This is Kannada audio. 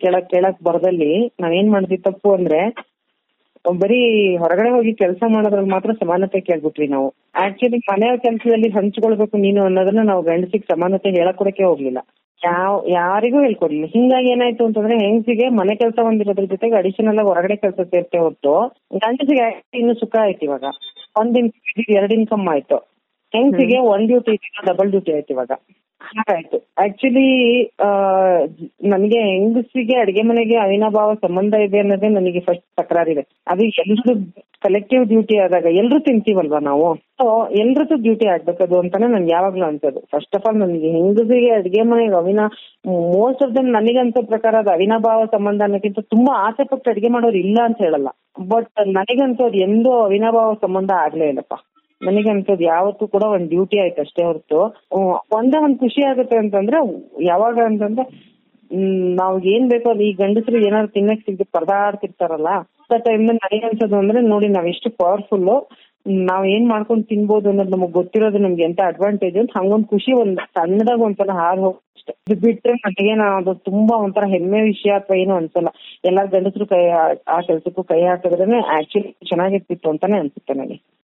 ಕೇಳಕ್ ಕೇಳಕ್ ಬರದಲ್ಲಿ ನಾವೇನ್ ಮಾಡಿದ್ವಿ ತಪ್ಪು ಅಂದ್ರೆ ಬರೀ ಹೊರಗಡೆ ಹೋಗಿ ಕೆಲಸ ಮಾಡೋದ್ರಲ್ಲಿ ಮಾತ್ರ ಸಮಾನತೆ ಕೇಳ್ಬಿಟ್ವಿ ನಾವು. ಆಕ್ಚುಲಿ ಮನೆಯ ಕೆಲಸದಲ್ಲಿ ಹಂಚ್ಕೊಳ್ಬೇಕು ನೀನು ಅನ್ನೋದನ್ನ ನಾವು ಗಂಡಸಿಗೆ ಸಮಾನತೆ ಹೇಳಕ್ ಕೊಡಕ್ಕೆ ಹೋಗ್ಲಿಲ್ಲ. ಯಾವ ಯಾರಿಗೂ ಹೇಳ್ಕೊಡ್ಲಿಲ್ಲ. ಹಿಂಗಾಗಿ ಏನಾಯ್ತು ಅಂತಂದ್ರೆ ಹೆಂಗಸಿಗೆ ಮನೆ ಕೆಲಸ ಒಂದಿರೋದ್ರ ಜೊತೆಗೆ ಅಡಿಷನಲ್ ಆಗಿ ಹೊರಗಡೆ ಕೆಲಸ ಸೇರ್ತೆ ಹೊರತು ಗಂಡಸಿಗೆ ಇನ್ನು ಸುಖ ಆಯ್ತು ಇವಾಗ. ಒಂದ್ ಇನ್ಕಮ್ ಎರಡ್ ಇನ್ಕಮ್ ಆಯ್ತು. ಹೆಂಗಸಿಗೆ ಒಂದ್ ಡ್ಯೂಟಿ ಡಬಲ್ ಡ್ಯೂಟಿ ಆಯ್ತು ಇವಾಗ. ಹಾಗಾಯ್ತು ಆಕ್ಚುಲಿ ನನಗೆ ಹೆಂಗಸಿಗೆ ಅಡಿಗೆ ಮನೆಗೆ ಅವಿನಾಭಾವ ಸಂಬಂಧ ಇದೆ ಅನ್ನೋದೇ ನನಗೆ ಫಸ್ಟ್ ತಕರಾರಿದೆ. ಅದು ಎಲ್ರು ಕಲೆಕ್ಟಿವ್ ಡ್ಯೂಟಿ ಆದಾಗ ಎಲ್ರು ತಿಂತೀವಲ್ವಾ ನಾವು? ಸೊ ಎಲ್ರದ್ದು ಡ್ಯೂಟಿ ಆಗ್ಬೇಕದು ಅಂತಾನೆ ನನ್ಗೆ ಯಾವಾಗ್ಲೂ ಅನ್ಸೋದು. ಫಸ್ಟ್ ಆಫ್ ಆಲ್ ನನಗೆ ಹೆಂಗಸಿಗೆ ಅಡಿಗೆ ಮನೆಗೆ ಅವಿನಾ ಮೋಸ್ಟ್ ಆಫ್ ದಮ್ ನನಗೆ ಅನ್ಸೋ ಪ್ರಕಾರ ಅದು ಅವಿನಾಭಾವ ಸಂಬಂಧ ಅನ್ನೋಕ್ಕಿಂತ ತುಂಬಾ ಆಸೆ ಪಟ್ಟು ಅಡಿಗೆ ಮಾಡೋರು ಇಲ್ಲ ಅಂತ ಹೇಳಲ್ಲ. ಬಟ್ ನನಗಂತೂ ಅದು ಎಂದೂ ಅವಿನಾಭಾವ ಸಂಬಂಧ ಆಗ್ಲೇ ಇಲ್ಲಪ್ಪ. ನನಗೆ ಅನ್ಸೋದು ಯಾವತ್ತೂ ಕೂಡ ಒಂದ್ ಡ್ಯೂಟಿ ಆಯ್ತು ಅಷ್ಟೇ ಹೊರತು ಒಂದೇ ಒಂದ್ ಖುಷಿ ಆಗುತ್ತೆ ಅಂತಂದ್ರೆ, ಯಾವಾಗ ಅಂತಂದ್ರೆ ನಾವ್ ಏನ್ ಬೇಕೋ ಈ ಗಂಡಸರು ಏನಾದ್ರು ತಿನ್ನಕ್ ಸಿಗದೆ ಪರದಾಡ್ತಿರ್ತಾರಲ್ಲ ಟೈಮ್ ನನಗೆ ಅನ್ಸೋದು ಅಂದ್ರೆ, ನೋಡಿ ನಾವ್ ಎಷ್ಟು ಪವರ್ಫುಲ್ ನಾವ್ ಏನ್ ಮಾಡ್ಕೊಂಡ್ ತಿನ್ಬೋದು ಅನ್ನೋದು ನಮಗ್ ಗೊತ್ತಿರೋದು ನಮ್ಗೆ ಎಂತ ಅಡ್ವಾಂಟೇಜ್ ಅಂತ ಹಂಗೊಂದ್ ಖುಷಿ ಒಂದ್ ಸಣ್ಣದಾಗ ಒಂದ್ಸಲ ಹಾರ್ ಹೋಗ್ ಇದು ಬಿಟ್ರೆ ನನಗೆ ಅದು ತುಂಬಾ ಒಂಥರ ಹೆಮ್ಮೆ ವಿಷಯ ಅಥವಾ ಏನು ಅನ್ಸಲ್ಲ. ಎಲ್ಲಾ ಗಂಡಸರು ಕೈ, ಆ ಕೆಲ್ಸಕ್ಕೂ ಕೈ ಹಾಕಿದ್ರೆ ಆಕ್ಚುಲಿ ಚೆನ್ನಾಗಿರ್ತಿತ್ತು ಅಂತಾನೆ ಅನ್ಸುತ್ತೆ ನನಗೆ.